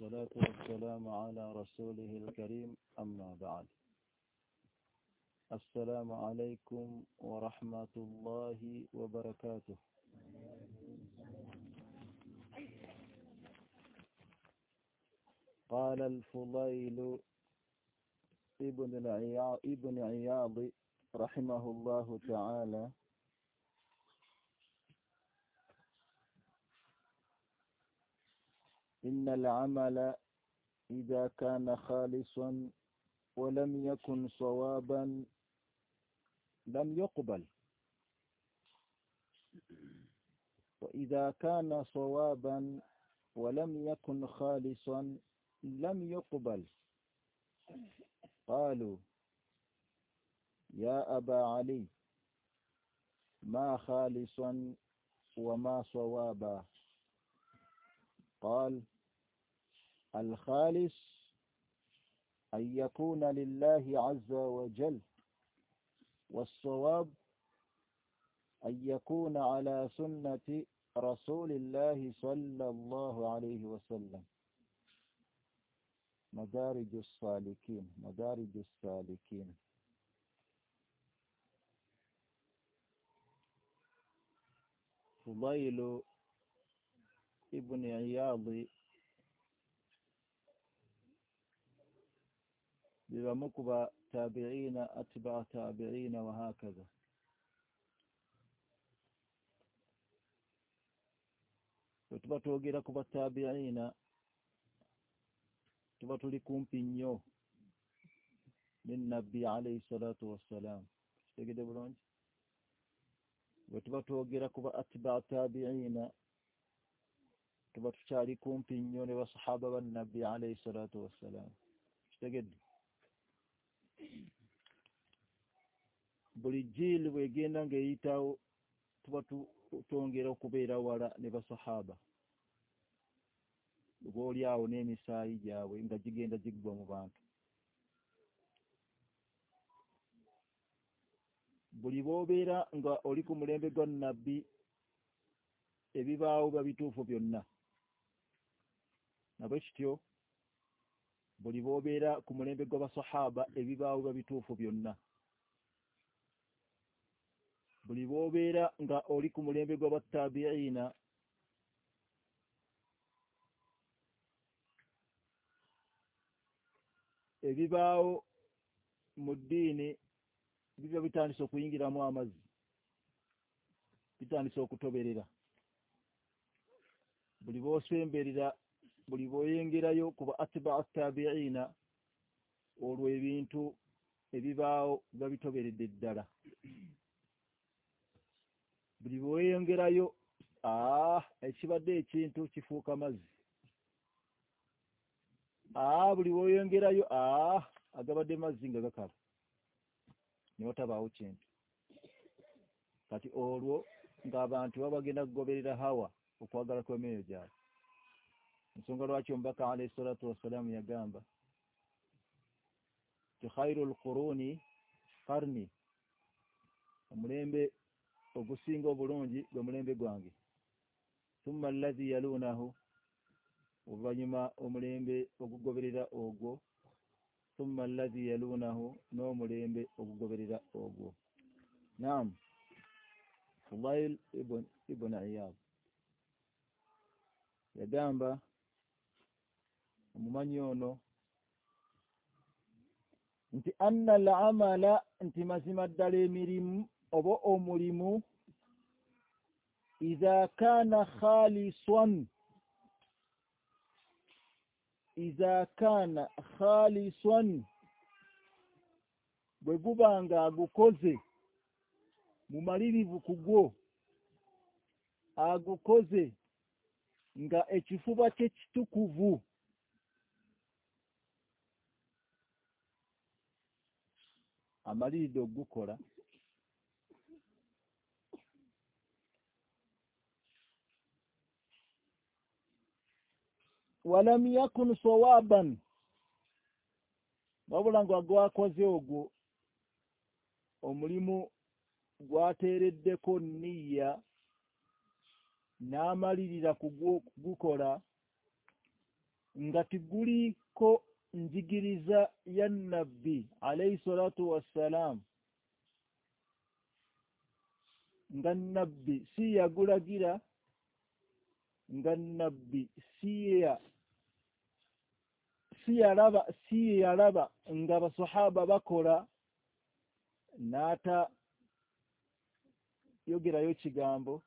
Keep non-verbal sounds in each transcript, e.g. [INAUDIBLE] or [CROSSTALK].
والصلاة والسلام على رسوله الكريم أما بعد. السلام عليكم ورحمة الله وبركاته. قال الفضيل ابن عياض رحمه الله تعالى إن العمل إذا كان خالصا ولم يكن صوابا لم يقبل. وإذا كان صوابا ولم يكن خالصا لم يقبل. قالوا يا أبا علي ما خالصا وما صوابا. قال الخالص أن يكون لله عز وجل والصواب أن يكون على سنة رسول الله صلى الله عليه وسلم. مدارج السالكين مدارج السالكين. فضيل ابن عياض بما مقبى تابعين أتبع تابعين وهكذا. وتبطو غير كبى تابعين. تبطو لكم بنيو من نبي عليه الصلاة والسلام. تجد برونج؟ وتبطو غير كبى أتبع تابعين. تبطو شاركم بنيو لصحابة النبي عليه الصلاة والسلام. تجد buli jiili bwegenda ng'eyitawo tuba twongera okubeera wala ne basahaba. Lwoli awo n'emisaayi gyabwe nga gigenda giggwa mu bantu. Buli bw'obeera nga oli ku mulembe gwa nabbi ebibaawo biba bituufu byonna. Nabwe kityo buli bw'obeera ku mulembe gw'abasahaba ebibaawo biba bituufu byonna. Buli bw'obeera nga oli ku mulembe gw'abattabiina ebibaawo mu ddiini biba bitandise okuyingiramu amazzi bitandise okutoberera. Buli bw'osemberera buli bw'oyengerayo ku ba atba tabiina olwo ebintu ebibaawo biba bitoberedde ddala. Buli bweyongerayo aa ekibadde ekintu kifuuka mazzi. Aa buli bweyongerayo aa agabadde mazzi nga gakala ne watabaawo kintu. Kati olwo ng'abantu baba bagenda kugoberera hawa okwagala kw'emyoyo gyabwe ensonga lwaki omubaka alayhi salatu wassalaamu yagamba ti khairu lquruni karni omulembe ogusinga obulungi gwe mulembe gwange. Summa allazi yaluunahu oluvannyuma omulembe ogugoberera ogwo. Summa allazi yaluunahu n'omulembe ogugoberera ogwo. Naam. Fudail ibn iyad. Yagamba omumanyi ono nti anna al amala nti mazima ddala emirimu oba omulimu iza kaana khaliswan iza kaana khaliswan bwe guba nga agukoze mumalirivu ku gwo agukoze nga ekifuba kye kitukuvu amaliridde okugukola. Walam yakun sawaban. Wabula nga gwakoze ogwo omulimu gwateereddeko nniya n'amalirira kugukola nga tiguliko njigiriza ya nabbi alayhi salatu wassalam nga nabbi si yagulagira nga nabbi si ya si yalaba si yalaba nga basahaba bakola n'ata yogerayo kigambo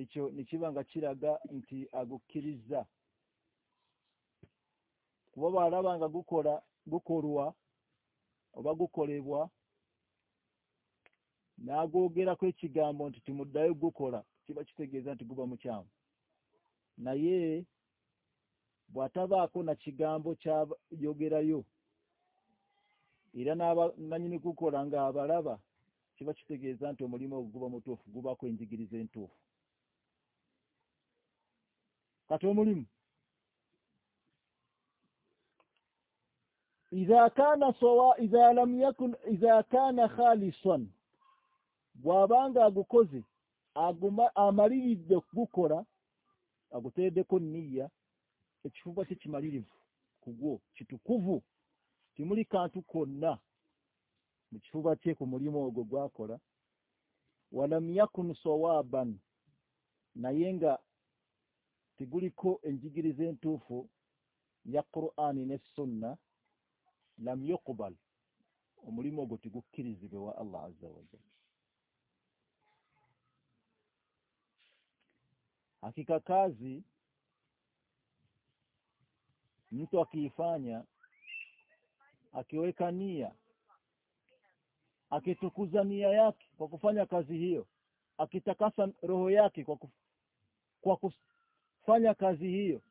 ekyo nekiba nga kiraga nti agukkiriza kuba bw'alaba nga gukola gukolwa oba gukolebwa n'agwogerako ekigambo nti timuddayo gukola kiba kitegeeza nti guba mukyamu. Naye bw'atabaako na kigambo kyayogerayo era nanyini kukola nga abalaba kiba kitegeeza nti omulimu ogwo guba mutuufu gubako enjigiriza entuufu. Kati omulimu إذا كان صوا إذا لم يكن إذا كان خالصا bw'abanga agukoze amaliridde okugukola aguteeddeko nniya ekifuba kye kimalirivu ku gwo kitukuvu timuli kantu konna mu kifuba kye ku mulimu ogwo gwakola walam yakun sawaban naye nga tiguliko enjigiriza entuufu ya qur'ani ne sunna lam yuqbal omulimu ogwo tigukkirizibwe wa allah azza wajal hakika kazi mtu akiifanya akiweka nia akitukuza nia yake kwa kufanya kazi hiyo akitakasa roho yake kwa kufanya kazi hiyo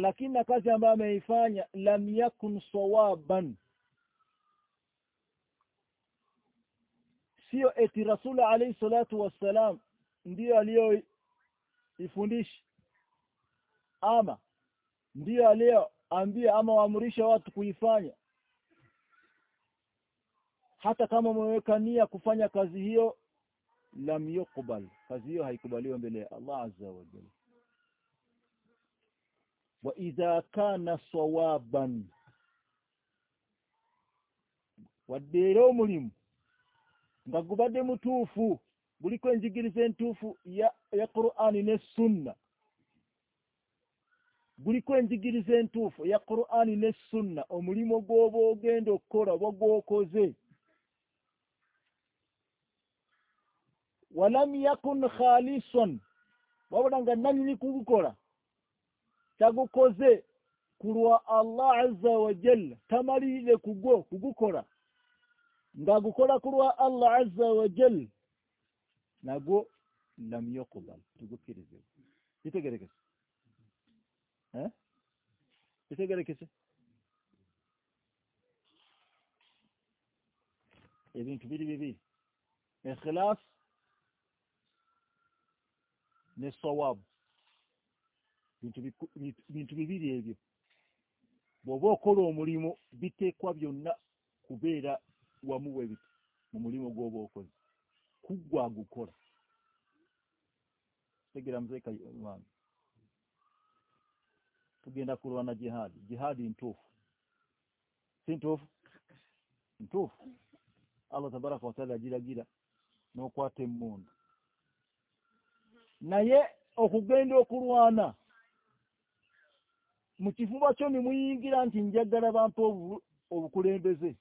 lakini na kazi ambayo ameifanya lam yakun sawaban. Sio eti rasul alayhi salatu wassalam ndiyo aliyoifundisha. Ama ndiyo aliyoambia ama waamrisha watu kuifanya. Hata kama umeweka nia kufanya kazi hiyo lam yuqbal. Kazi hiyo haikubaliwa mbele ya Allah azza wa jalla wa idha kana sawaban. Wadde omulimu nga gubadde mutuufu buliko enjigiriza entuufu ya, ya qur'ani ne sunna. Guliko enjigiriza entuufu ya qur'ani ne sunna. Omulimu gw'oba ogenda okukola oba gw'okoze. Walam yakun khalisan. Wabula nga nanyini kugukola tagukoze kulwa allah azza wa jalla tamalirire kugwo kugukola. Ng'agukola kulwa allah azza wa jalla nagwo lam yuqbal. Tugukkirizibwa kitegerekese eh? Kitegerekese ebintu biri bibiri ikhlas ne sawab bintu bibiri ebyo. Bw'oba okola omulimu biteekwa byonna kubeera wamu webiti mu mulimu gw'oba okoze. Kuggwa gukola. Tegera muzeeka wange. Tugenda kulwana jihadi jihadi ntuufu. Si ntuufu? Ntuufu. Allah tabaraka wataala agiragira n'okwata emmundu. Naye okugenda okulwana mu kifuba kyo ne muyingira nti njagala bampa obukulembeze.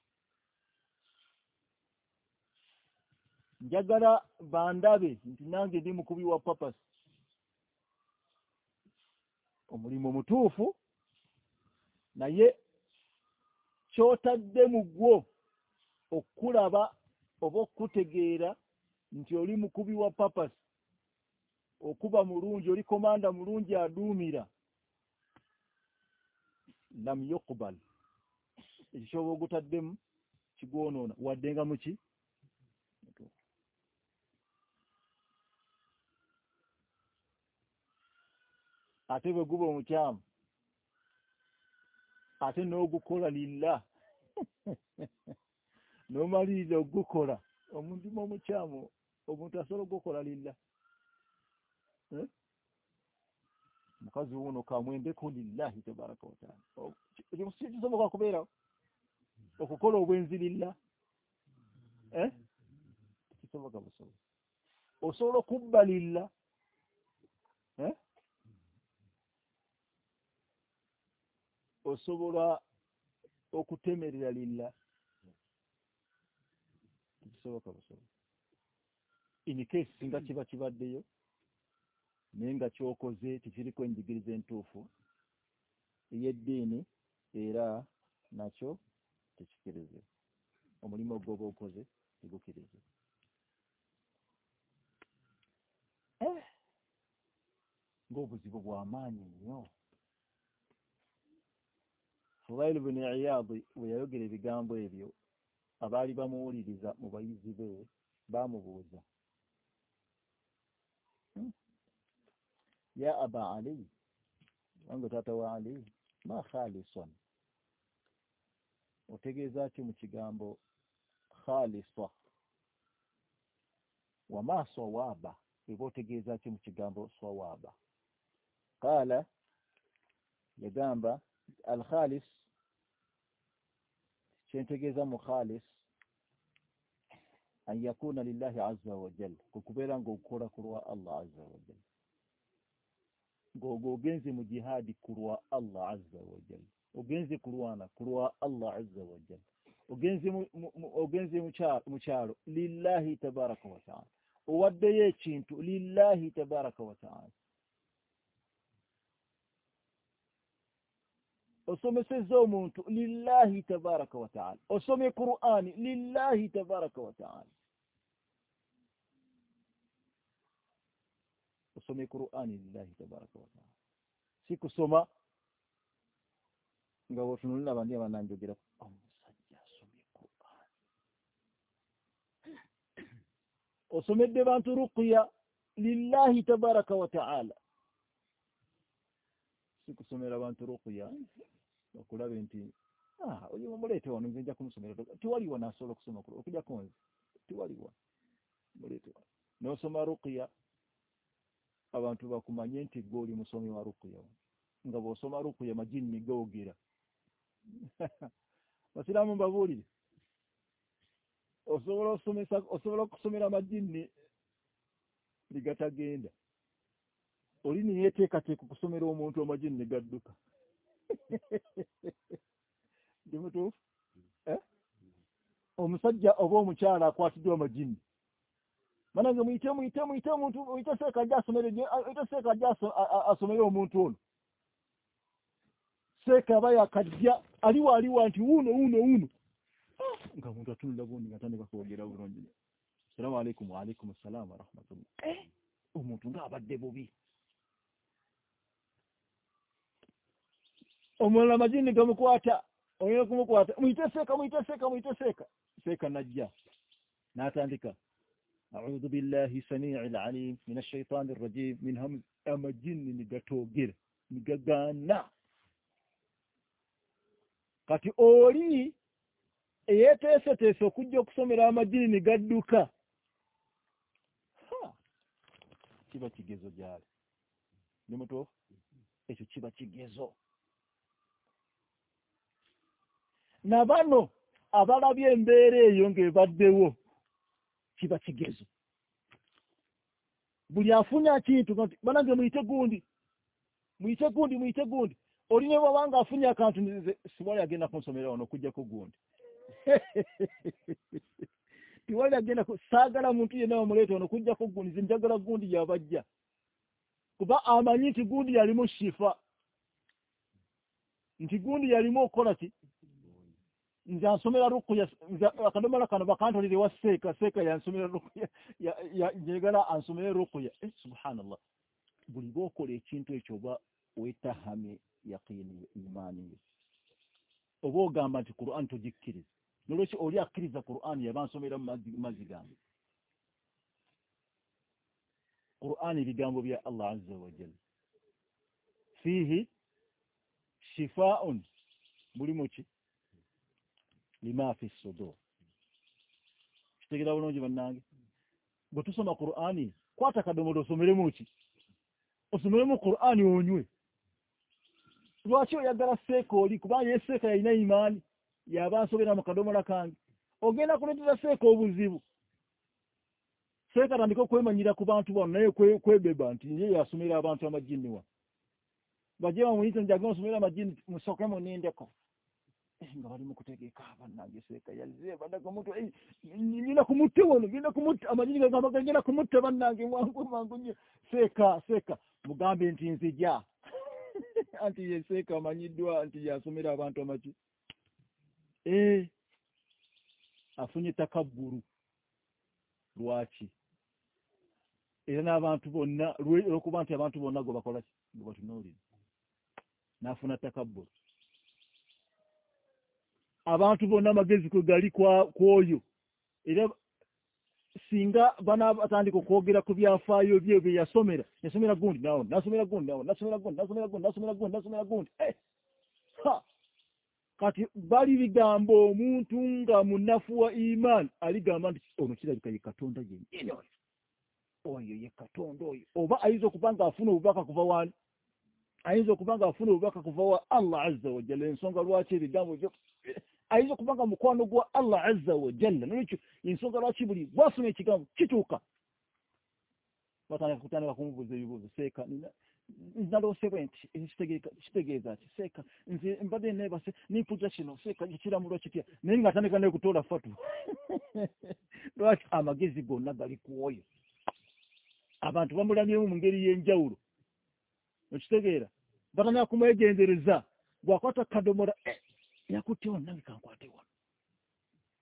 Njagala bandabe nti nange ndi mukubi wa papasi omulimu mutuufu naye kyotadde mu gwo okulaba oba okutegeera nti oli mukubi wa papasi okuba mulungi oli komanda mulungi aduumira lam yuqbal. Ekyo kyoba ogutaddemu kigwonoona. Wadde nga muki ate bwe guba omukyamu ate n'ogukola lillah [LAUGHS] n'omaliriza ogukola. Omuntu omukyamu omuntu asobola okukola lillah mukazi wuno kamwembeko lillahi tabaraka wataala kisoboka kubeerawo okukola obwenzi lilla eh? kisoboka busoboka osobola okubba lilla eh? osobola okutemerera lilla kisoboka busoboka in case singa kiba kibaddeyo naye nga kyokoze tekiriko enjigiriza entuufu ey'eddiini era nakyo tekikirizibwa omulimu ogwoba okoze tegukirizibwa ng'obuzibu bw'amaanyi nnyo. Fubairi buni iyadi bwe yayogera ebigambo ebyo abaali bamuwuliriza mu bayizi be baamubuuza ya aba ali wange taata wa ali ma khalison otegeeza ki mu kigambo khalisa wama sawaba eba otegeeza ki mu kigambo sawaba qaala yagamba al khalis kyentegeeza mu khalis an yakuna lillahi azza wajal kukubeera ng'okukola ku lwa allah azza wajal ng'ogwo ogenze mu jihaadi ku lwa allah azza wajal ogenze kulwana ku lwa allah azza wajal ogenze mu kyalo lillahi tabaraka wataala owaddeyo ekintu lillahi tabaraka wataala osomesezza omuntu lillahi tabaraka wataala osomye qur'ani lillahi tabaraka wataala osomye qur'ani lillahi tabaraka wataala si kusoma nga wotunulira bandi abananjogera omusajja asomye qur'ani. [CLEARS THROAT] Osomedde bantu ruqya lillahi tabaraka wataala si kusomera bantu ruqya okulabe nti oyo mumuleete wano nze nja kumusomera. Tiwaliwo nasobola okusoma okujjako nze tiwaliwo muleete wano. N'osoma ruqya abantu bakumanye nti gwe oli musomi wa ruqya. Nga bw'osoma ruqya majinni googera [LAUGHS] basiraamu mbabuulire. Osobola osomesa osobola okusomera majinni ligatagenda oli niyeteekateeka okusomera omuntu amajinni gadduka. [LAUGHS] Ndi mutuufu? Omusajja oba omukyala akwatiddwa amajinni manange muyite muyite muyite omuntu muyite seeka ajja asomere ite seeka ajja asomere omuntu ono. Seeka aba yakajja aliwa aliwa nti wuuno wuuno wuuno nga omuntu atunula bundi nga tandika kwogera bulungi. Assalamu alaikum waalaikum assalaamu warahmatullah omuntu ngaabadde bubi. Omulala amajini gamukwata oyina kumukwata muyite seeka muyite seeka muyite seeka seeka najja n'atandika أعوذ بالله سميع العليم من الشيطان الرجيم من هم amajini nigatogera nigagaana kati oli eyeteeseteese okujja okusomera amajini nigadduka kiba kigezo gyali ni mutuufu ekyo kiba kigezo na bano abalabye embeera eyo ng'ebaddewo kiba kigezo. Buli afunya kintu banange muyite gundi muyite gundi muyite gundi. Oli ne bwabanga afunye akantu nze siwali agenda kunsomera wano okujjako gundi. [LAUGHS] Tiwali agenda saagala muntu yenna bamuleeta wano okujjako gundi nze njagala gundi yabajja kuba amanyi nti gundi yalimu shifa. Nti gundi yalimu okukola ki nze ansomera rukuya akadomala kano bakantolere wa seeka seeka yansomera rukuya njagala ansomere rukuya. Subhanallah. Buli bwokola ekintu ekyo oba wetahamye yaqiini imaaniyo oba ogamba nti quran togikkiriza nolwekyo oli akkiriza quran yaba nsomera mu mazzi gange. Quran ebigambo bya allah azza wajalla fiihi shifaun mulimu ki lima fi sudur. Kitegera bulungi bannange. Bwe tusoma qur'ani kwata kadomola osomeremu ki? Osomeremu qur'ani onywe. Lwaki oyagala seeka oli? Kubanga ye seeka yalina imaani yaba nsobera mu kadomola kange. Ogenda kuleetera seeka obuzibu. Seeka tandika okwemanyira ku bantu bano naye kwebeba nti ye yasomera abantu amajini wa? Bajje bamuyite njage nsomera amajini musooke munindeko nga bali mukutegeeka abannange seeka yazebadaga omuntu ngenda kumutte wano ngenda kumutte amajini gagamba gagenda kumutte bannange mwangu mangu nyo seeka seeka mugambe nti nzija. [LAUGHS] Anti ye seeka amanyiddwa nti yasomera abantu amaki ee afunye takabbulu lwaki era n'abantu bonna olwokuba nti abantu bonna gwe bakola gwe batunuulira. N'afuna takabbulu abantu bonna amagezi kwe gali kwoyo. Era singa banabatandika okwogera ku byafaayo bye bye yasomera yasomera gundi nawo nasomera gundi nawo nasomera gundi nasomera gundi nasomera gundi nasomera gundi eh! kati bali bigambo omuntu nga munafu wa imaani aligamba nti ono kirabika ye katonda yennyini oyo. Oyo ye katonda oyo. Oba ayinza okuba nga afuna obubaka kuva wani ayinza okuba nga afuna obubaka kuva wa allah azza wajalla ensonga lwaki ebigambo byo ayinza okuba nga mukwano gwa allah azza wajalla nolwekyo ensonga lwaki buli bwasoma ekigambo kituuka? Batandika kutandika kumubuuza ebibuuzo. Seeka naloosebwe nti kitegeeza ki? Seeka nze mbadde nebase nimpuja kino. Seeka kiramulwa kitya naye nga atandika naye kutoola fatu. [LAUGHS] Lwaki amagezi gonna gali kuoyo abantu bamulamyemu mu ngeri y'enjawulo. Okitegeera? Batandika kumwegendereza bwakwata kadomola eh, yakutte wano nange kankwate wano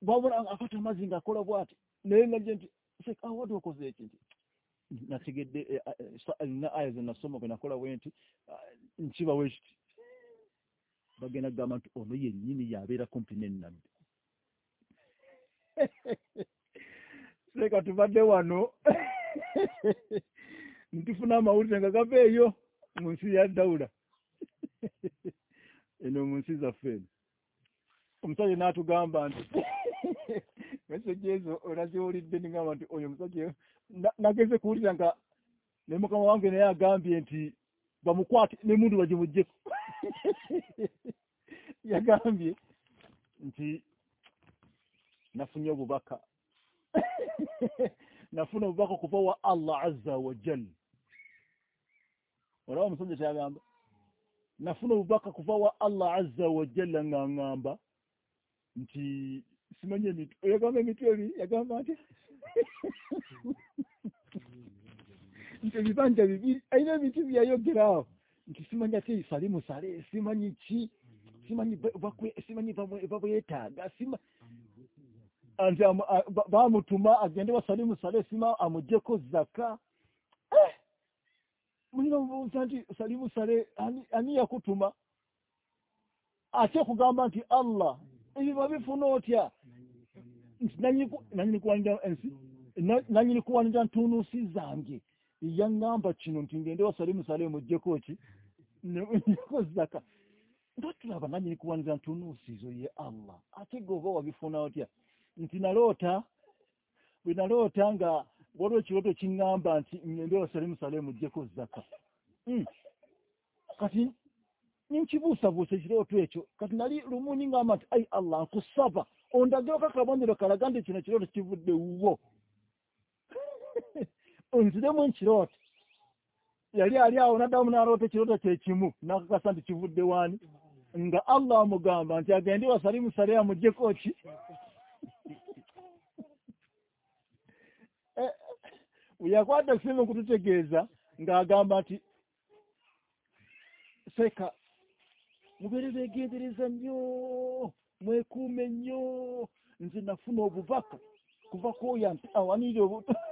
bwabula akwata amazzi ngaakola bwati naye je nti seeka awadde okoze eki nti? Nategedde eh, eh, nina aya zenasoma bwe nakola bwe nti nkibawe kiti. Bagenda kugamba nti ono yennyini yabeera kumpi nennabbi seeka [LAUGHS] tubadde wano. [LAUGHS] Ntufuna amawulire nga gava eyo mu nsi ya dawula. [LAUGHS] Eno mu nsi zaffe eno omusajja n'atugamba nti [LAUGHS] meseji ezo onaziwulidde nigamba nti oyo omusajja nageze kuwulira nga ne mukama wange naye agambye nti bamukwate nemundu bagimugjeko [LAUGHS] yagambye nti nafunye obubaka. [LAUGHS] Nafuna obubaka kuva wa allah azza wajal olaba omusajja kyagamba nafuna obubaka kuva wa allah azza wajalla nga ŋŋamba nti simanyi emitu oyagamba emitu ebi yagamba nti [LAUGHS] nti ebibanja bibiri ayina emitu byayogeraawo nti simanyi ate sali musale simanyi ki? Simanyi simanyi babwetaaga nti bamutuma agende wasali musale sima amugjeko zaka. Eh! mulina obuuza nti sali musale ani yakutuma? Ate okugamba nti allah ebyo babifuna otya? Nanyini kuwanira ensi? Nanyini kuwanira ntunusi zange. Yaŋŋamba kino nti ngende wasali musale mugjeko ki? Njeko zaka. Ngatulaba nanyini kuwanira ntunusi zo ye allah. Ate ge oba wabifuna otya? Nti naloota bwe naloota nga waliwo ekirooto kiŋŋamba nti ngende wasale musale mugjeko zaka. Hmm. kati ninkibuusabuusa ekirooto ekyo. Kati nali lumu niŋŋamba nti ai allah nkusaba. Ondagireko akabonero kalaga nti kino ekirooto kivudde wuwo. [LAUGHS] Onziremu nkirooto yali ali awo naddamu naloota ekirooto kyekimu nakakasa nti kivudde waani nga allah amugamba nti agende wasali musale amugjeko ki? [LAUGHS] Yakwata simu kututegeeza ng'agamba nti seeka mubeere beegendereza nnyo mwekuume nnyo. Nze nafuna obubaka kuva kwoyo awanire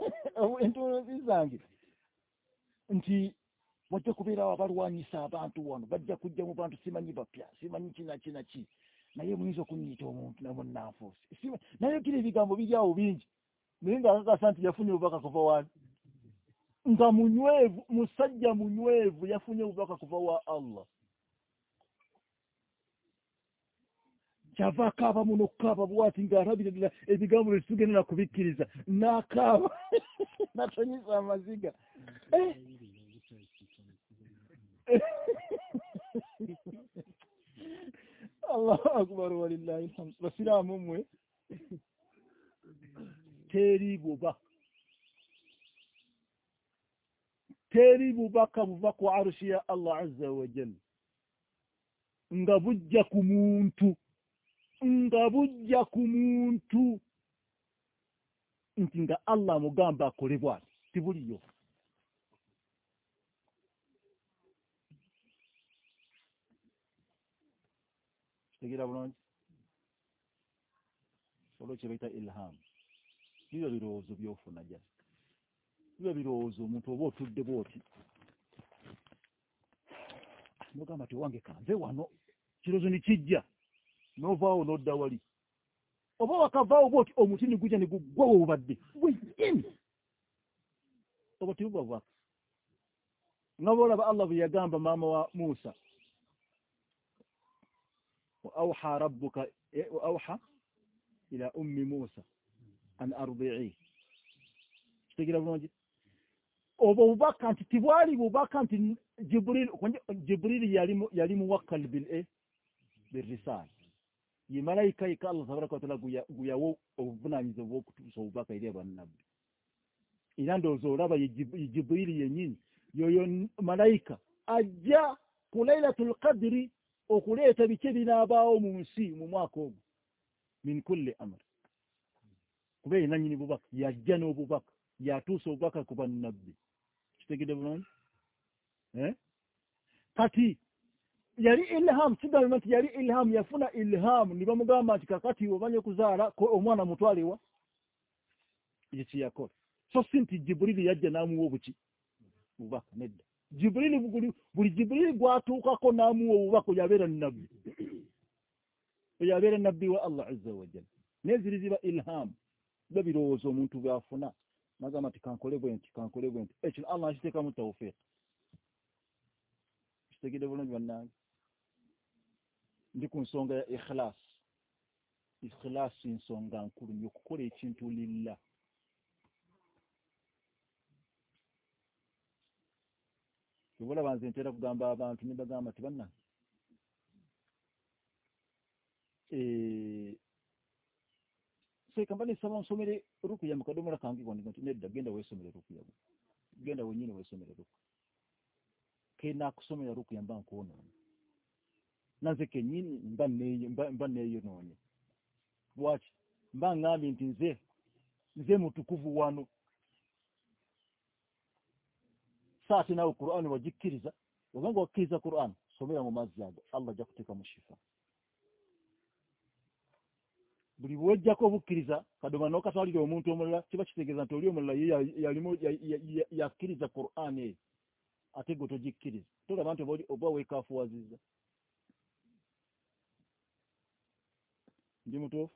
[LAUGHS] entonozi zange. Nti wajja kubeerawo abalwanyisa abantu wano bajja kujja mu bantu simanyi bapya simanyi kinakinaki naye muyinza okunyiita omuntu namunanfuusi naye kiri ebigambo biryawo bingi. Naye ngaakakasa nti yafunye obubaka kuva wani nga munywevu musajja munywevu yafunye obubaka kuva wa allah kyava akaaba muno okukaaba bwati ng'alabira ddala ebigambo bye tugenera kubikkiriza. N'akaaba. [LAUGHS] Natonyesa amaziga. Eh. [LAUGHS] Allahu akbar walillahi lhamdu basiraamu mmwe. Teri buba. Teri bubaka buva ku arushi ya allah azza wajal nga bujja ku muntu. Nga bujja ku muntu. Nti nga allah amugamba akole bwati tibuliyo kitegeera bulungi? Olwo kye baita ilham. Biba birowoozo byofuna ja biba birowoozo omuntu oba otudde bwoti. Nogamba ti wange kanve wano. Kirowoozo nikijja novaawo noddawali oba wakavaawo bwoti omutini gujja ne gugwawo obadde bwekini obwo tebubavako nga boolaba allah bwe yagamba maama wa musa wa awha rabbuka eh, wa awha ila ummi musa an ardii. Kitegeera bulungi? Obwo obubaka nti tibwali bubaka nti jibril yali muwakkal bil eh, e birisala ye malayika yika allah tabaraka wataala guyawo obuvunanyizibwa bwokutuusa obubaka eri abannabbi era ndowooza olaba ye jibrili yennyini yoyo malayika ajja ku lailatul qadiri okuleeta biki ebinaabaawo mu nsi mu mwaka ogwo min kulli amr. Kuba ye nanyini bubaka yajja n'obubaka yatuusa obubaka ku bannabbi. Kitegede bulungi? Kati yali ilhamu kigamba nti yali ilhamu yafuna ilhamu ne bamugamba nti kakati obanye okuzaala omwana mutwalewa ekyo kyeyakola so si nti jiburiri yajja n'amuwa obuki bubaka nedda. Jiburiri buli jiburiri gwatuukako n'amuwa obubaka oyo abeera nabbi [CLEARS THROAT] oyo abeera nabbi wa allah azza wajal naye ziri ziba ilhamu biba birowoozo omuntu byafuna. Nagamba nti kankole bwe nti kankole bwe nti. Ekyo allah akiteekamu tawfiq. Kitegede bulungi bannange ndi ku nsonga ya ikhilas ikhilas nsonga nkulu nyo okukola ekintu lillah tubula banze ntera kugamba abantu nibagamba nti banna sekamba nesaba nsomere rukuya mukadomola kange kondi nti nedda genda weesomere rukuya genda wenyini weesomere ruku kenakusomera rukuya mba nkuonoona nanze kenyini mba neeyonoonye lwaki mba ngambye nti nze nze mutukuvu wano. Saati nawe qur'ani wagikkiriza obanga wakkiriza qur'ani somera mu mazzi ago. Allah ajja kuteeka mu shifa. Buli bwojjako obukkiriza kadoma n'okatwalira omuntu omulala kiba kitegeeza nti oli omulala yalimu yakkiriza qur'ani eyo. Ate gwe togikkiriza tolaba nti oba weekaafuwazizza ndi mutuufu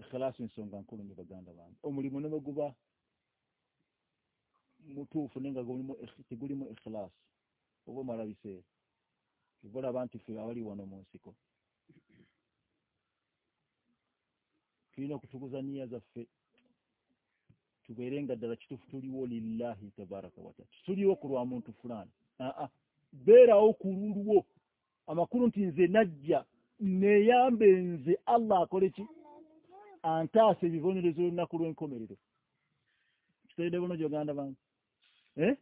ikhilaasi ensonga nkulu nyo baganda bange omulimu ne bwe guba mutuufu naye nga tegulimu ikhilaasi oba omala biseera. Obalaba nti fe abali wano mu nsiko. Tulina okutukuza niya zaffe. Tubeere nga ddala kituufu tuliwo lillahi tabaraka wataala tuliwo ku lwa muntu fulani. Aa beerawo ku lulwo amakulu nti nze najja neeyambe nze allah akole ki? Antaasa ebibonerezo olunaku lw'enkomerero. Kiteredde buno gyoganda bange. Eh?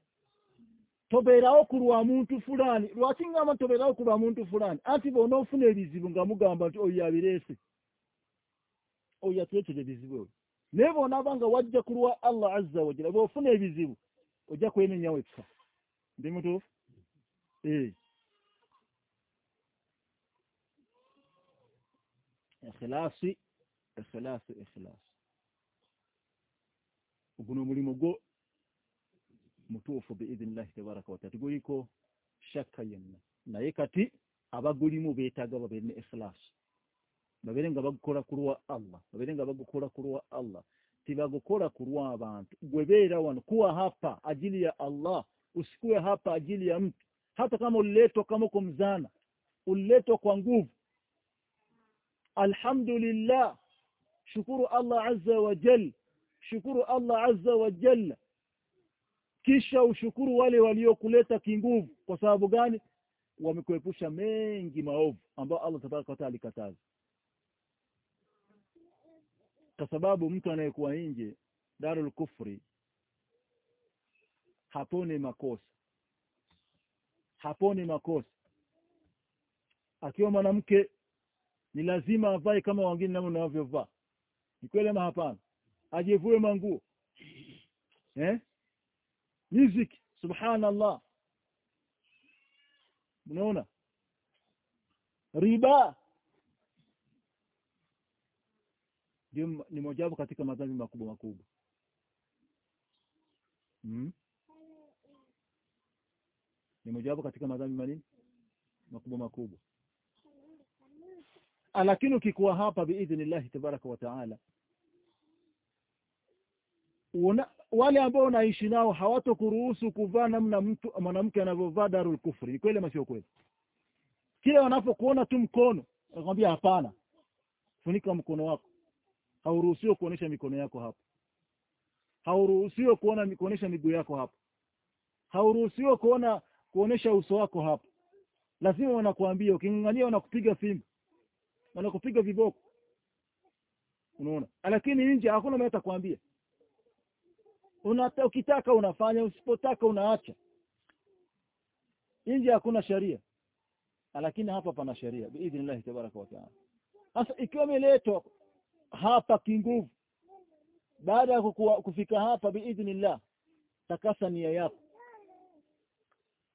tobeerawo ku lwa muntu fulani. Lwaki ngamba tobeerawo ku lwa muntu fulani? Anti bonaofuna ebizibu nga mugamba nti oyo abireese. Oyo atuletera ebizibu ebyo naye bonaaba nga wajja ku lwa allah azza wajala bwofuna ebizibu ojja kwenenyawo ekisa ndi mutuufu ikhilaasi ikhilaasi ikhilaasi. Guno omulimu gwo mutuufu biidhinillahi tabaraka wataala tiguliko shakka yenna. Naye kati abagulimu beetaaga babeere ne ikhilaasi. Babeere nga bagukola ku lwa allah. Babeere nga bagukola ku lwa allah. Tibagukola ku lwa abantu gwe beera wano kuwa hapa ajili ya allah usikuwe hapa ajili ya mtu. Hata kama uliletwa kama kumzana uliletwa kwa nguvu alhamdulillah. Shukuru allah azza wa jal. Shukuru allah azza wa jalla kisha ushukuru wale waliokuleta kinguvu. Kwa sababu gani? Wamekuepusha mengi maovu ambayo Allah tabaraka wataala alikataza. Kwa sababu mtu anayekuwa nje darul kufri haponi makosa. Haponi makosa. Akiwa mwanamke ni lazima avae kama wengine namna wanavyovaa. Ni kweli ama hapana? Ajivue manguo. Eh? Music subhanallah. Unaona? Riba. Ndio ni mojawapo katika madhambi makubwa makubwa. Hmm? ni mojawapo katika madhambi manini? Makubwa makubwa lakini ukikuwa hapa biidhnillahi tabaraka wa taala una wale ambao unaishi nao hawatokuruhusu kuvaa namna mtu mwanamke anavyovaa darul kufri. Ni kweli ama sio kweli? Kile wanapokuona tu mkono wanakwambia hapana. Funika mkono wako. Hauruhusiwi kuonesha mikono yako hapo. Hauruhusiwi kuona kuonesha miguu yako hapo. Hauruhusiwi kuona kuonesha uso wako hapo. Lazima wanakuambia ukingangania wanakupiga fimbo wanakupiga viboko. Unaona? Lakini nje hakuna mtu atakwambia. Ukitaka unafanya usipotaka unaacha. Nje hakuna sheria lakini hapa pana sheria biidhnillah tabaraka wa taala. Sasa ikiwa imeletwa hapa kinguvu baada ya kufika hapa biidhnillah takasa nia yako.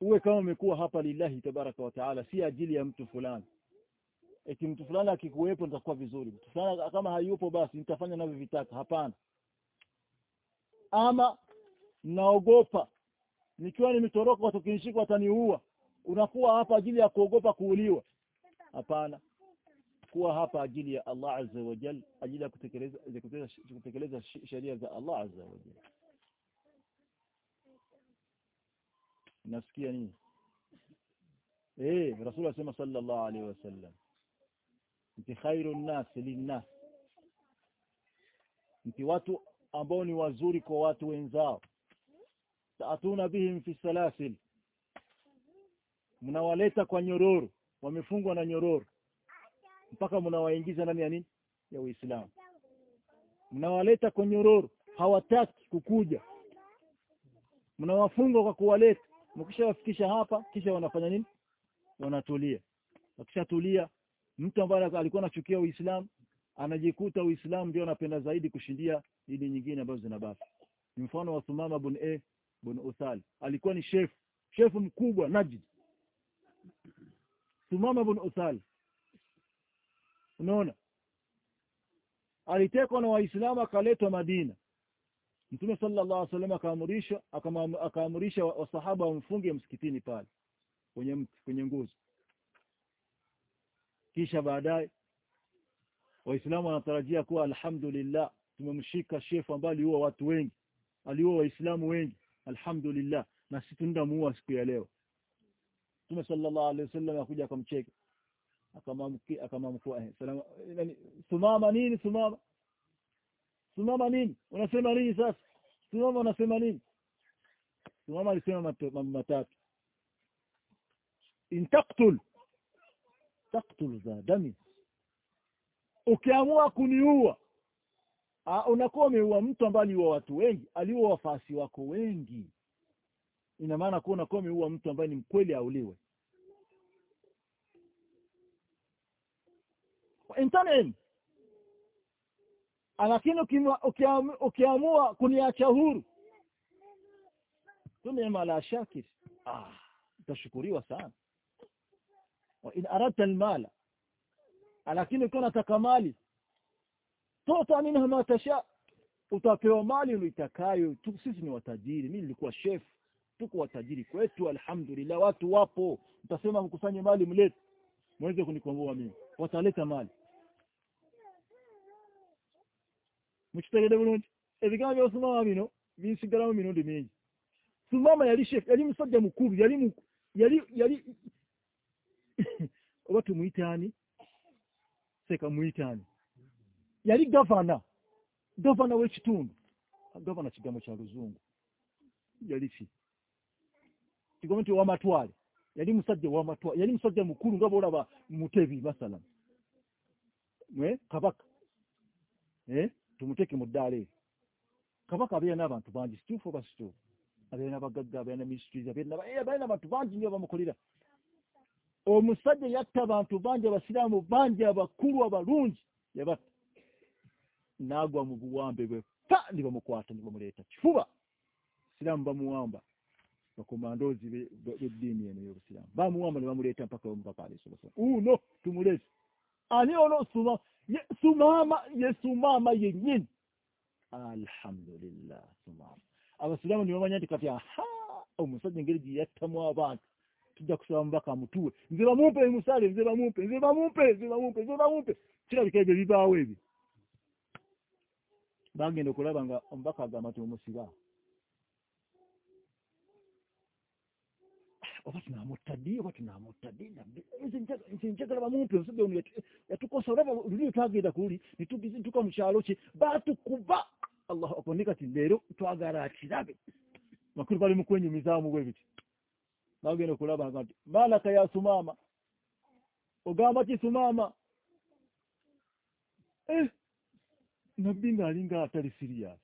Uwe kama umekuwa hapa lillahi tabaraka wa taala si ajili ya mtu fulani eti mtu fulani akikuwepo nitakuwa vizuri. Mtu fulani kama hayupo basi nitafanya navyo vitaka. Hapana. Ama naogopa. Nikiwa nimetoroka watu kinishika wataniua. Unakuwa hapa ajili ya kuogopa kuuliwa. Hapana. Kuwa hapa ajili ya Allah azza wa jal ajili ya kutekeleza kutekeleza sheria za Allah azza wa jal. Nasikia nini? Eh rasul asema sallallahu alaihi wasallam nti khairun nas linnas. Nti watu ambao ni wazuri kwa watu wenzao. Taatuna bihim fi salasil. Mnawaleta kwa nyororo. Wamefungwa na nyororo. Mpaka mnawaingiza ndani ya nini? Ya Uislamu. Mnawaleta kwa nyororo. Hawataki kukuja. Mnawafunga kwa kuwaleta. Mkishawafikisha hapa kisha wanafanya nini? Wanatulia. Wakishatulia mtu ambaye alikuwa anachukia Uislamu anajikuta Uislamu ndio anapenda zaidi kushindia dini nyingine ambazo zinabaki. Ni mfano wa Thumama bun A bun Uthal. Alikuwa ni chef chef mkubwa Najd Thumama bun Uthal. Unaona? Alitekwa na waislamu akaletwa Madina. Mtume sallallahu alaihi wasallam akaamrisha akaamrisha wasahaba wamfunge msikitini pale kwenye kwenye nguzo kisha baadaye waislamu wanatarajia kuwa alhamdulillah tumemshika shefu ambaye aliua watu wengi. Aliua waislamu wengi. Alhamdulillah. Na sisi tunamuua siku ya leo. Mtume sallallahu alaihi wasallam akuja akamcheka. Akamamki akamamkua eh salama yani sumama nini sumama? Sumama nini? Unasema nini sasa? Sumama unasema nini? Sumama alisema matatu. In taqtul taqtul za dami. Ukiamua kuniua unakuwa umeua mtu ambaye aliua watu wengi aliua wafasi wako wengi. Ina maana kuwa unakuwa umeua mtu ambaye ni mkweli auliwe. Intanem lakini ukiamua kuniacha huru tunema la shakir ah utashukuriwa sana wa in aradta almala. Lakini ukiwa unataka mali tota minha ma tasha. Utapewa mali uitakayo sisi ni watajiri mimi nilikuwa chef tuko watajiri kwetu alhamdulillah watu wapo. Utasema mkusanye mali mlete. Mweze kunikomboa mimi. Wataleta mali. Mukitegede bulungi ebigambo byosomama bino binsigalamu mirundi mingi sumama yali chef yali musajja mukulu yali yali yali oba tumuyitaani? Seka muyitaani. Yali gavana gavana w'ekitundu gavana kigambo kya luzungu. Yali ki? Kigambo nti wamatwale yali musajja wamatwa yali musajja mukulu nga boolaba mutebi masalan mwe kabaka. Eh tumuteeke mu ddaala eri kabaka abeera n'abantu bangi situufu oba situufu? Abeera n'abagagga abeera na ministries abeera n'abantu bangi nnyo abamukolera omusajja yatta abantu bangi abasiraamu bangi abakulu abalungi yabatta n'agwa mu buwambe bwe pa ndi bamukwata ndi bamuleeta kifuba. Siraamu bamuwamba bakomandoozi b'eddiini eno y'obusiraamu. Bamuwamba ne bamuleeta mpaka omubaka aleesobasa uno tumulese ani ono suma sumaama ye sumaama yennyini? Alhamdulillah sumaama. Abasiraamu ne bamanya nti kati aha omusajja engeri gye yattamu abantu tujja kusaba mubaka amutuwe nze bamumpe emusale nze bamumpe nze bamumpe nze bamumpe nze bamumpe. Kirabika ebyo bibaawo ebyo bagenda okulaba nga omubaka agamba nti omusiba. Oba tunamutta ddi oba tunamutta ddi? Nze njagala bamumpe omusajja ono yatukosa. Olaba luli twagenda kuli nituka mu kyalo kye batukuba allahu akbar. Ni kati leero twagala akirabe makulu bali mu kwenyumizaamu bwe biti bagenda okulaba nga nti maalaka ya sumaama. Ogamba ki sumaama? Eh nabbi ng'alinga atali siriyasi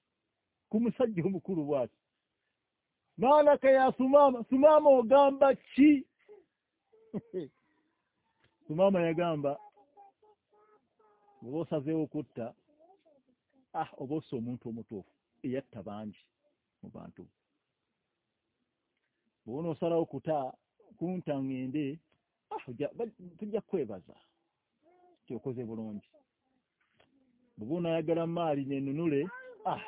ku musajja omukulu bwati. Maalaka ya sumaama sumaama ogamba ki? [LAUGHS] Sumaama yagamba oba osazeewo okutta ah oba ossa omuntu omutuufu eyatta bangi mu bantu bwona osalawo kuta kunta ŋŋende tujja kwebaza kyokoze bulungi. Bweba onaayagala maali nenunule ah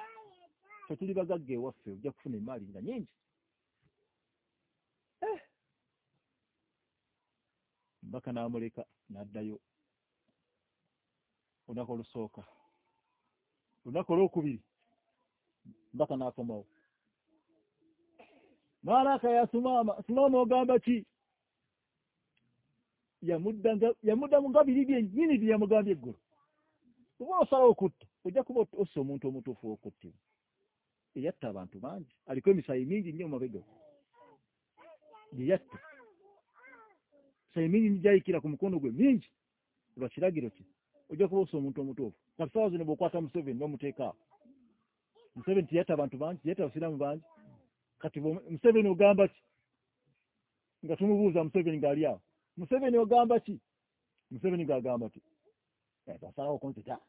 tuli bagagga ewaffe ojja kufuna emaali nga nyingi mbaka n'amuleka n'addayo olunaku olwokubiri mbaka n'akomawo maalaka ya sumaama sumaama ogamba ki? Yamuddamu nga biri byennyini bye yamugambye eggulu. Oba osalawo okutta ojja kuba ossa omuntu omutuufu wokuttibwa eyatta abantu bangi aliko emisayi mingi nnyo mumabega gye yatta misayi mingi nijayikira ku mukono gwe mingi. Lwa kiragiro ki? Ojja kuba ossa omuntu omutuufu. Kati sawa zino bw'okwata museveni nomuteekaawo museveni tiyatta abantu bangi tiyatta abasiraamu bangi kati museveni ogamba ki? Nga tumubuuza museveni ng'ali awo. Museveni ogamba ki? Museveni ng'agamba ti basalawo okunzita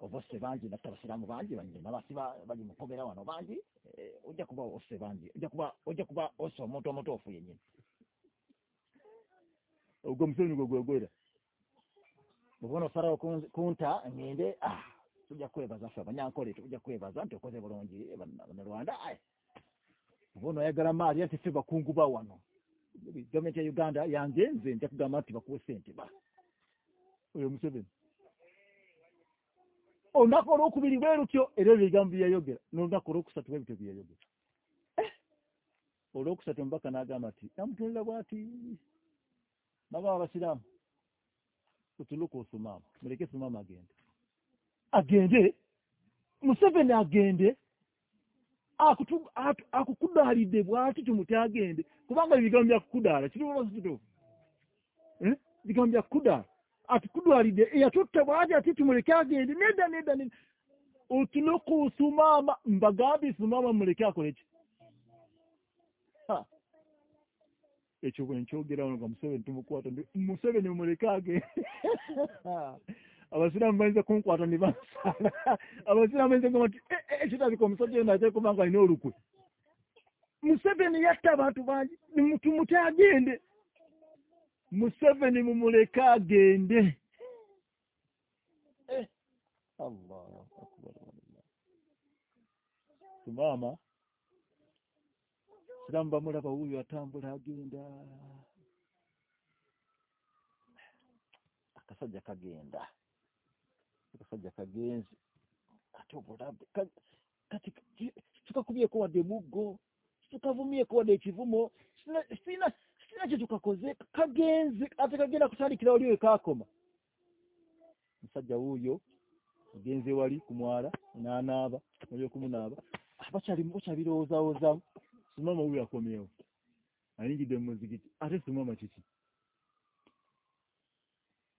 oba osse bangi natta abasiraamu bangi nabasiba bali mukobera wano bangi. Ojja kuba osse bangi ojja kuba osse omuntu omutuufu yennyini. Ogwo museveni gwe gwegwera obona osalawo kunta ngende tujja kwebaza ffe abanyankole tujja kwebaza nti okoze bulungi bannarwanda obona oyagala maali ati ffe bakungu ba wano. Gavumenti ya uganda yange nze nja kugamba nti bakuwe sente ba. Oyo museveni. Olunaku olwokubiri bwe lutyo era ebyo ebigambo byeyayogera n'olunaku olwokusatu bwebityo byeyayogera olwokusatu omubaka n'agamba nti namutunulira bwati? Nababa abasiraamu. Otuluka osumaama muleke sumaama agende. Agende? Museveni agende akukudaalidde bwati tumuti agende kubanga ebigambo byakukudaala kituufu kituufu ebigambo byakukudaala atukudwalidde eyatutta bwati ati tumuleke agende nedda nedda nedda. Otunuku sumaama mbagambye sumaama muleke akole ki? Ekyo bwenkyogerawo nga museveni tumukwata museveni muleke agende [LAUGHS] abasiraamu bayinza kunkwata ne bansala [LAUGHS] abasiraamu bayinza kugamba nti ekitabika omusajja yo nateekuba nga alina olukwe. Museveni yatta abantu bangi tumute agende. Museveni mumuleke agende. Tumaama siramu bamulaba wuyo atambula agenda. Akasajja kagenda akasajja kagenzi. Ate obulabe kati tukakubyeko wadde muggo tukavumyeko wadde ekivumo sina kye tukakoze? Kagenze ate kagenda kutandikira wali wekakoma musajja wuuyo agenze wali ku mwala n'anaaba oli okumunaaba bakyalirowoozawoozamu simama wuyo akomyewo ayingidde mu muzigiti ate simama kiki?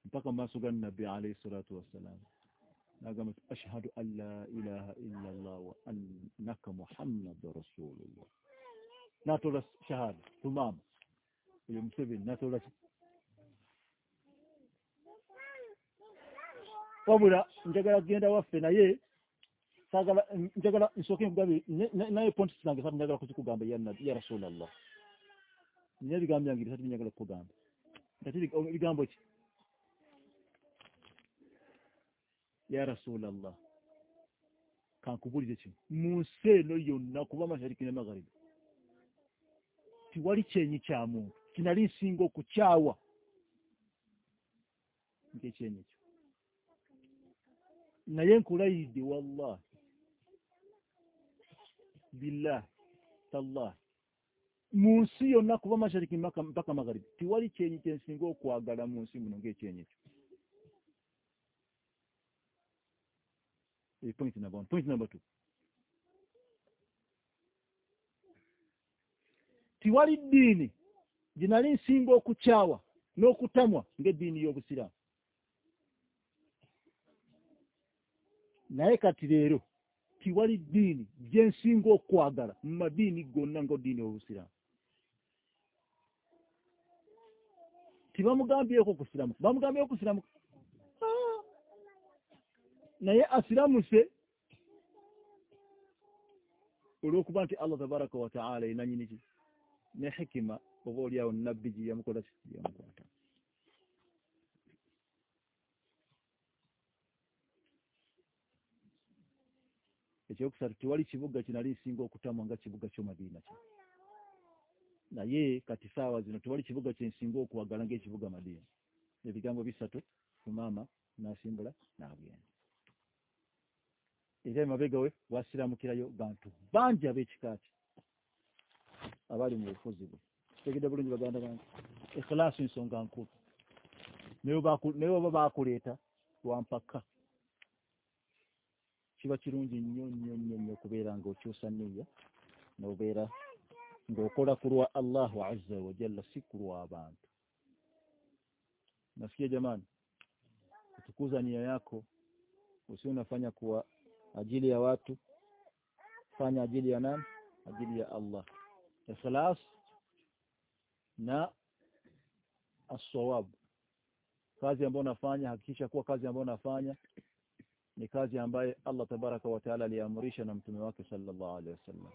Mpaka mu maaso ga nabbi alayhi salatu wassalaamu nagamba ti ashhadu an la ilaha illa allah wa annaka muhammadu rasulullah natola shahada tumama oyo museveni natola wabula njagala kugenda waffe naye sagala njagala nsooke nkugabe naye ponti zange satu njagala kuzikugamba ya rasulallah nina ebigambo byange bisatu byenjagala kukugamba ebigambo ki ya rasulallah. Kankubulire kino mu nsi eno yonna kuba mashariki ne magharibi. Tiwali kyenyi kya muntu. Kinali nsinga okukyawa ng'ekyenyi kyo naye nkulayidde wallahi. Billahi. Tallahi. Mu nsi yonna kuba mashariki mpaka magharibi. Tiwali kyenyi kyensinga okwagala mu nsi muno. Ng'ekyenyi kyo point number one point number two. Tiwali ddiini ginali nsinga okukyawa n'okutamwa ng'eddiini y'obusiraamu naye kati leero tiwali ddiini gyensinga okwagala mu madiini gonna ngaoddiini y'obusiraamu tibamugambyeeko kusiramuka bamugambyeeko kusiramuka naye asiramuse olw'okuba nti allah tabaraka wataala enanyiniki ne hikima oba oliawo nabbi giyamukola yamukwata. Ekyokusatu tewali kibuga kinali nsinga okutamwa nga kibuga kyomadiina kyo naye kati saawa zino tewali kibuga kyensinga okwagala ngaekibuga madiina. Ebigambo bisatu kumaama nasimbula nagenda era emabega we wasiramukirayo bantu bangi ab'ekikaaki abali mu bufuzi bwe. Kitegedde bulungi baganda bange. Ikhlaasu nsonga nkulu. Naye oba bakuleeta wampaka kiba kirungi nnyo nnyo nnyo nnyo okubeera ng'okyusa nniya n'obeera ng'okola ku lwa allahu azza wajalla si ku lw'abantu nasikia jamani kutukuza nia yako usio unafanya kwa ajili ya watu fanya ajili ya nani? Ajili ya Allah. Ikhlas na aswab kazi ambayo unafanya hakikisha kuwa kazi ambayo unafanya ni kazi ambaye Allah tabaraka wa taala aliamrisha na mtume wake sallallahu alaihi wasallam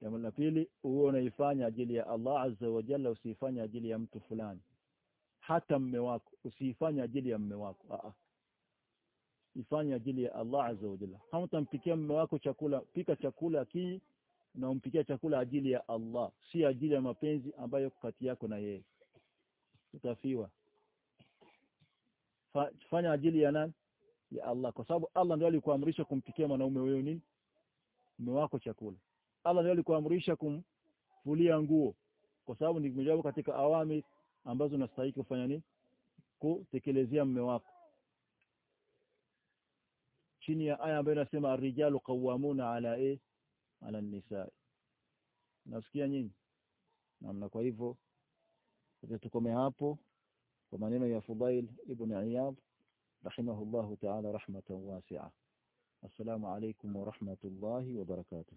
jambo la pili uwe unaifanya ajili ya Allah azza wa jalla usifanye ajili ya mtu fulani. Hata mme wako usifanye ajili ya mme wako. A ifanye ajili ya Allah azza wa jalla. Kama utampikia mume wako chakula pika chakula kii na umpikia chakula ajili ya Allah si ajili ya mapenzi ambayo kati yako na yeye. Utafiwa. Fanya ajili ya nani? Ya Allah. Kwa sababu Allah ndiye alikuamrisha kumpikia mwanaume wewe nini? Mume wako chakula. Allah ndiye alikuamrisha kumfulia nguo. Kwa sababu ni mmoja katika awami ambazo unastahili kufanya nini? Kutekelezea mume wako chini ya aya ambayo inasema arrijalu qawwamuna ala e ala nisa nasikia nyinyi namna kwa hivyo tukome hapo kwa maneno ya Fudail ibn Iyad rahimahullahu ta'ala rahmatan wasi'a assalamu alaykum wa rahmatullahi wa barakatuh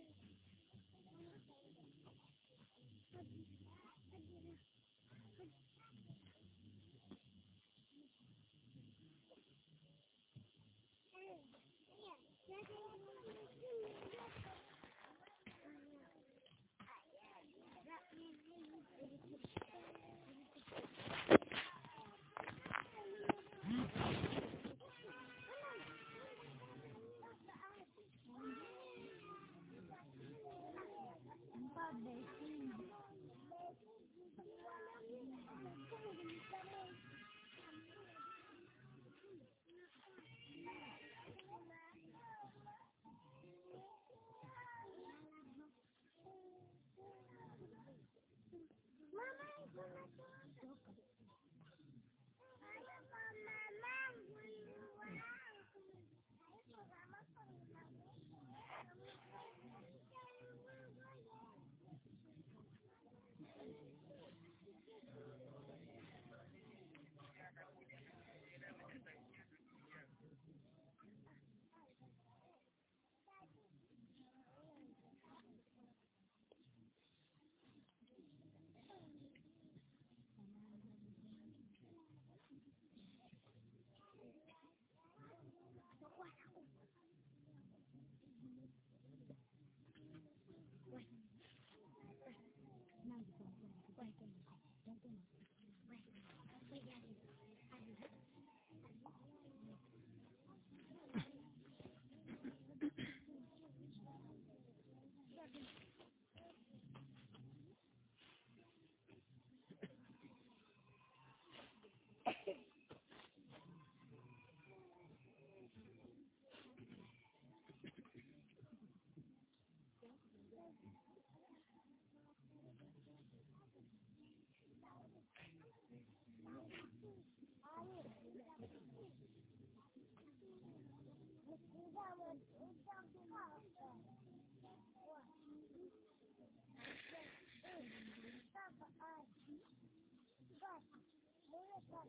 That's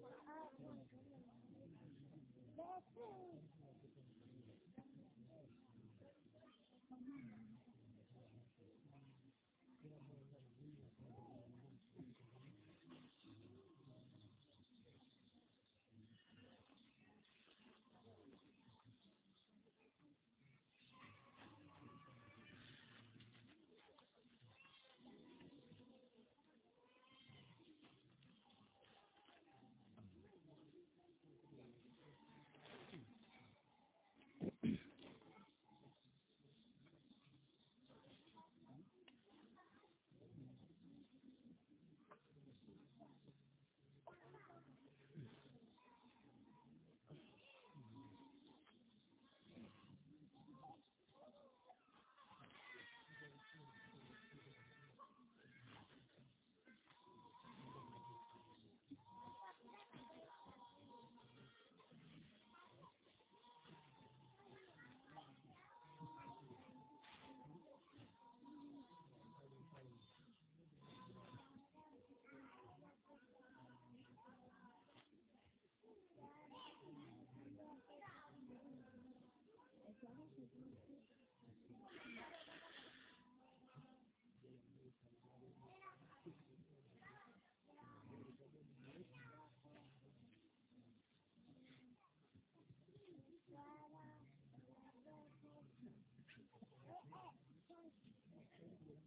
it.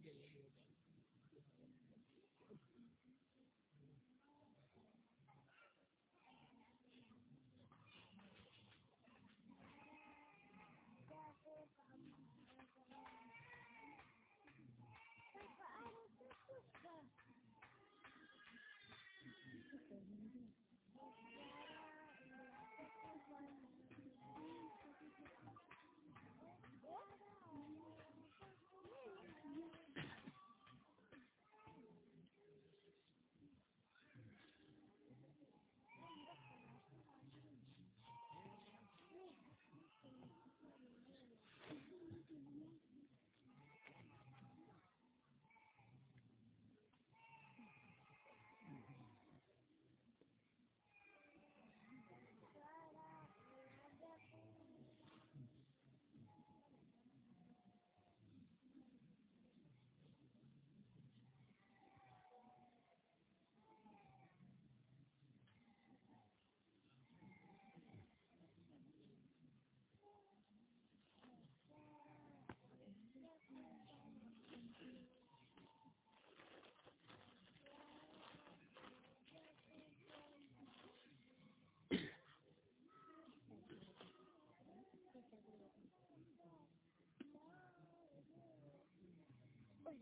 get here.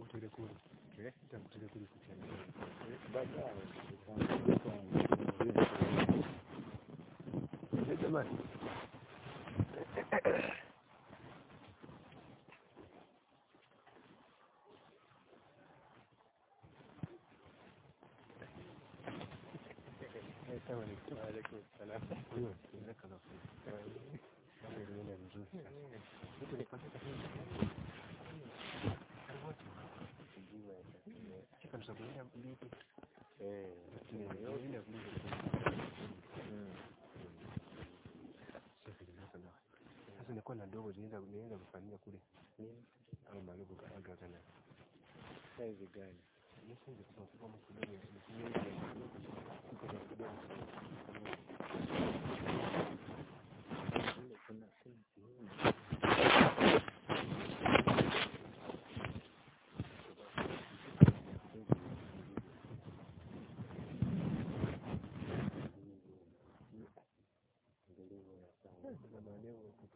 tangu turekodi tangu turekodi kuchana baadaye jamani السلام عليكم وعليكم السلام جزاك الله خير Sasa nilikuwa na dogo nienda kufanyia kule. Au malipo kaaga tena. Saizi gani? Yes, kwa sababu kidogo ni kidogo.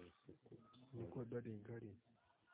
usiku. nilikuwa bado ingali